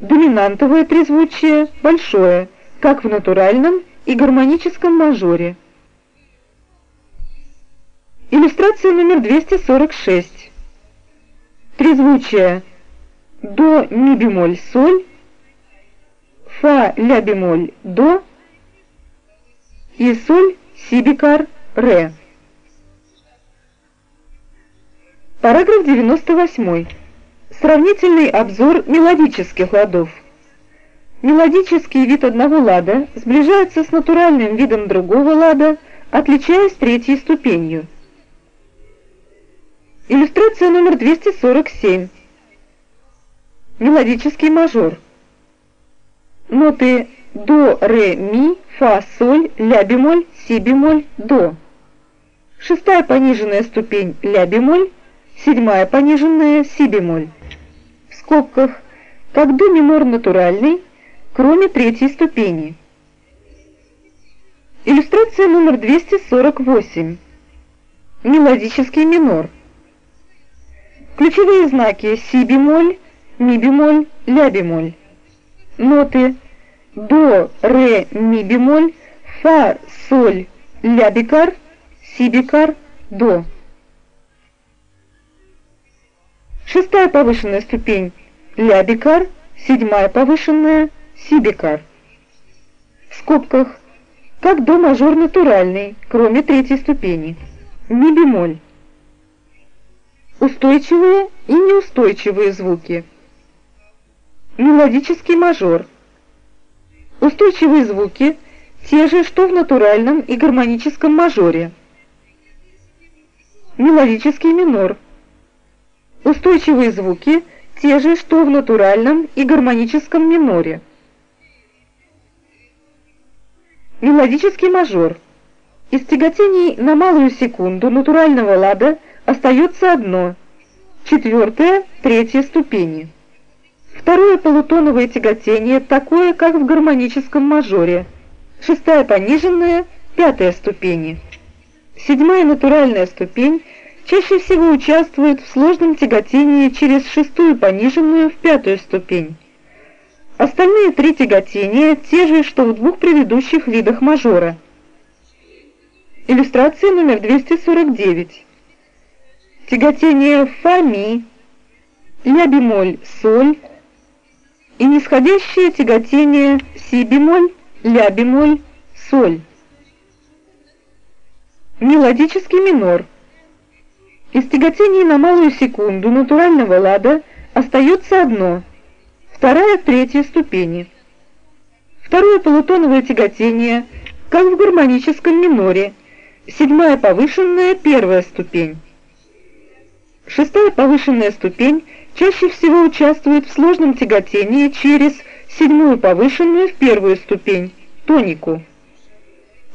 Доминантовое трезвучие большое, как в натуральном и гармоническом мажоре. Иллюстрация номер 246. Трезвучие до ми бемоль соль, фа ля бемоль до и соль си бикар ре. Параграф 98. Сравнительный обзор мелодических ладов. Мелодический вид одного лада сближается с натуральным видом другого лада, отличаясь третьей ступенью. Иллюстрация номер 247. Мелодический мажор. Ноты до, ре, ми, фа, соль, ля бемоль, си бемоль, до. Шестая пониженная ступень ля бемоль, седьмая пониженная си бемоль. Скобках как до минор натуральный, кроме третьей ступени. Иллюстрация номер 248. Мелодический минор. Ключевые знаки си бемоль, ми бемоль, ля бемоль. Ноты до, ре, ми бемоль, фа, соль, ля бикар, си бикар, до. Шестая повышенная ступень ля бикар, седьмая повышенная си бикар. В скобках как до мажор натуральный, кроме третьей ступени. Ми бемоль. Устойчивые и неустойчивые звуки. Мелодический мажор. Устойчивые звуки те же, что в натуральном и гармоническом мажоре. Мелодический минор. Устойчивые звуки те же, что в натуральном и гармоническом миноре. Мелодический мажор. Из тяготений на малую секунду натурального лада остается одно, четвертая, третья ступени. Второе полутоновое тяготение такое, как в гармоническом мажоре. Шестая пониженная, пятая ступени. Седьмая натуральная ступень чаще всего участвует в сложном тяготении через шестую пониженную в пятую ступень. Остальные три тяготения те же, что в двух предыдущих видах мажора. Иллюстрация номер 249. Тяготение фа ми, ля бемоль соль, и нисходящее тяготение си бемоль, ля бемоль, соль. Мелодический минор. Из тяготений на малую секунду натурального лада остается одно, вторая третья ступени. Второе полутоновое тяготение, как в гармоническом миноре, седьмая повышенная первая ступень. Шестая повышенная ступень чаще всего участвует в сложном тяготении через седьмую повышенную в первую ступень, тонику.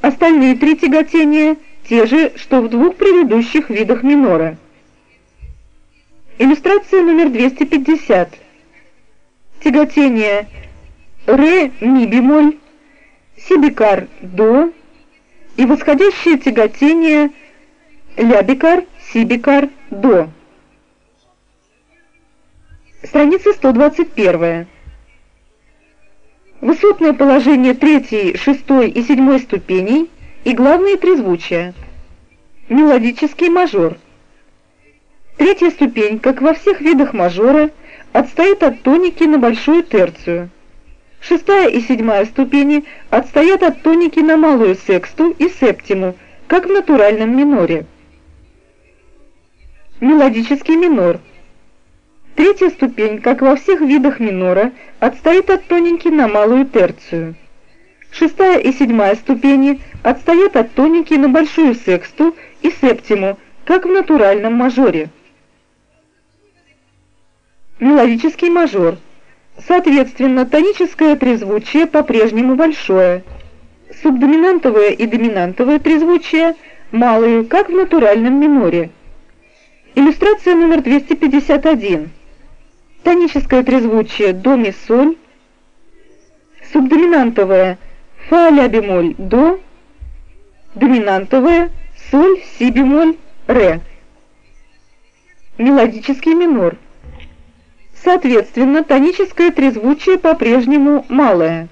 Остальные три тяготения те же, что в двух предыдущих видах минора. Иллюстрация номер 250. Тяготение ре, ми бемоль, си бикар, до и восходящее тяготение ля бикар, си бикар, до. Страница 121. Высотное положение третьей, шестой и седьмой ступеней и главные трезвучия. Мелодический мажор. Третья ступень, как во всех видах мажора, отстоит от тоники на большую терцию. Шестая и седьмая ступени отстоят от тоники на малую сексту и септиму, как в натуральном миноре. Мелодический минор – Третья ступень, как во всех видах минора, отстоит от тоники на малую терцию. Шестая и седьмая ступени отстоят от тоники на большую сексту и септиму, как в натуральном мажоре. Мелодический мажор. Соответственно, тоническое трезвучие по-прежнему большое. Субдоминантовое и доминантовое трезвучие малые, как в натуральном миноре. Иллюстрация номер 251 тоническое трезвучие до ми соль, субдоминантовое фа ля бемоль до, доминантовое соль си бемоль ре. Мелодический минор. Соответственно, тоническое трезвучие по-прежнему малое.